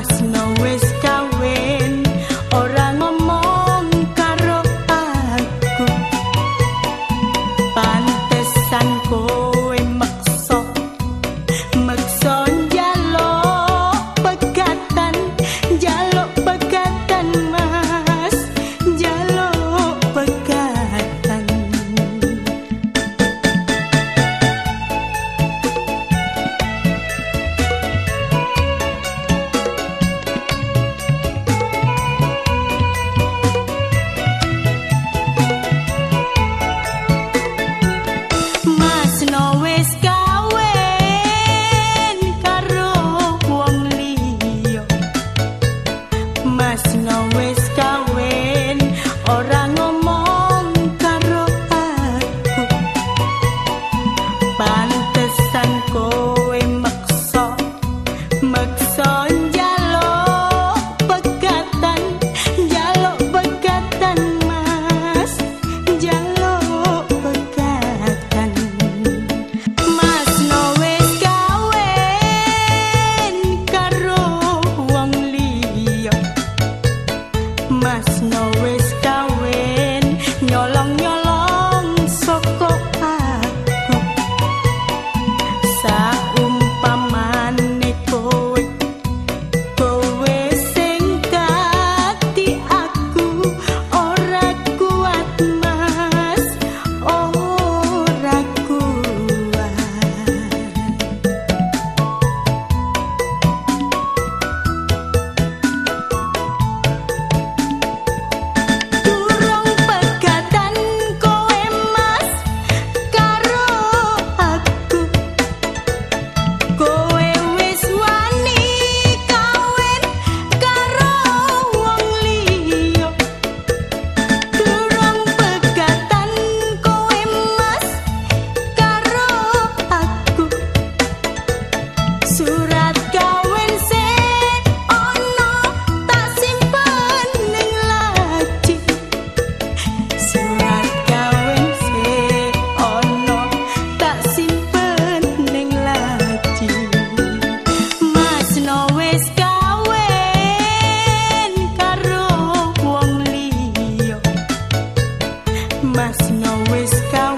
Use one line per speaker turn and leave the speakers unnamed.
más no. nice to know. always sky.